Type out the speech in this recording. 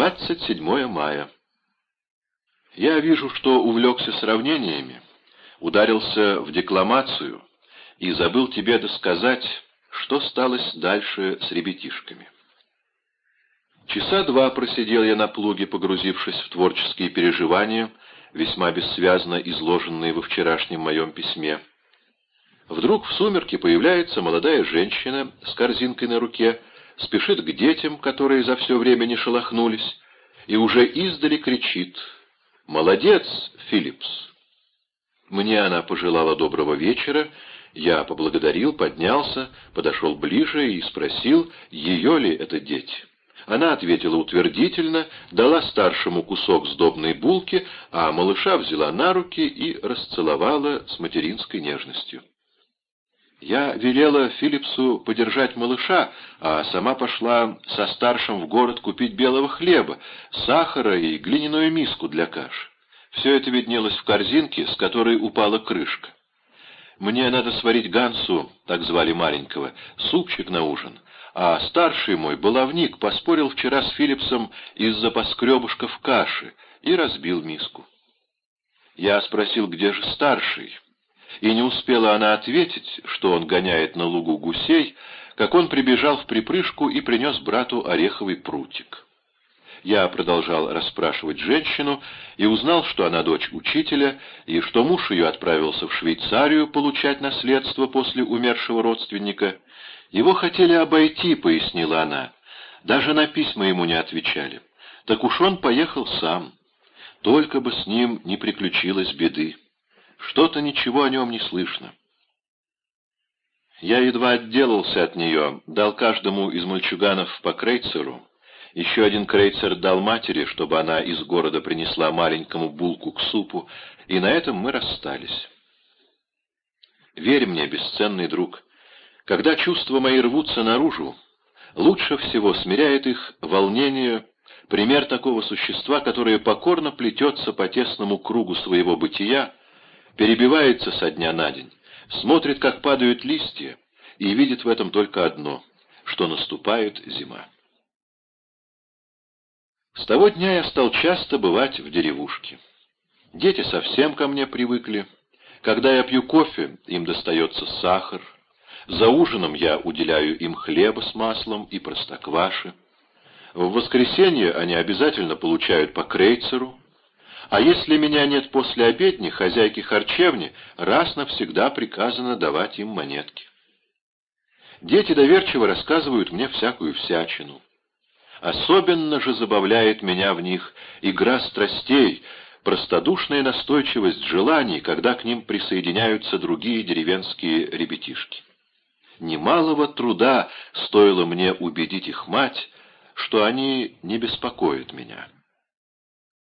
27 мая. Я вижу, что увлекся сравнениями, ударился в декламацию и забыл тебе досказать, что сталось дальше с ребятишками. Часа два просидел я на плуге, погрузившись в творческие переживания, весьма бессвязно изложенные во вчерашнем моем письме. Вдруг в сумерке появляется молодая женщина с корзинкой на руке, спешит к детям, которые за все время не шелохнулись, и уже издали кричит «Молодец, Филлипс!». Мне она пожелала доброго вечера, я поблагодарил, поднялся, подошел ближе и спросил, ее ли это дети. Она ответила утвердительно, дала старшему кусок сдобной булки, а малыша взяла на руки и расцеловала с материнской нежностью. Я велела Филлипсу подержать малыша, а сама пошла со старшим в город купить белого хлеба, сахара и глиняную миску для каши. Все это виднелось в корзинке, с которой упала крышка. Мне надо сварить Гансу, так звали маленького, супчик на ужин, а старший мой, баловник, поспорил вчера с Филлипсом из-за поскребушков каши и разбил миску. Я спросил, где же старший, и не успела она ответить, что он гоняет на лугу гусей, как он прибежал в припрыжку и принес брату ореховый прутик. Я продолжал расспрашивать женщину и узнал, что она дочь учителя, и что муж ее отправился в Швейцарию получать наследство после умершего родственника. Его хотели обойти, пояснила она. Даже на письма ему не отвечали. Так уж он поехал сам. Только бы с ним не приключилось беды. Что-то ничего о нем не слышно. Я едва отделался от нее, дал каждому из мальчуганов по крейцеру. Еще один крейцер дал матери, чтобы она из города принесла маленькому булку к супу, и на этом мы расстались. Верь мне, бесценный друг, когда чувства мои рвутся наружу, лучше всего смиряет их волнение, пример такого существа, которое покорно плетется по тесному кругу своего бытия, перебивается со дня на день, смотрит, как падают листья, и видит в этом только одно, что наступает зима. С того дня я стал часто бывать в деревушке. Дети совсем ко мне привыкли. Когда я пью кофе, им достается сахар. За ужином я уделяю им хлеба с маслом и простокваши. В воскресенье они обязательно получают по крейцеру, а если меня нет после обедни, хозяйке харчевни раз навсегда приказано давать им монетки. Дети доверчиво рассказывают мне всякую всячину. Особенно же забавляет меня в них игра страстей, простодушная настойчивость желаний, когда к ним присоединяются другие деревенские ребятишки. Немалого труда стоило мне убедить их мать, что они не беспокоят меня.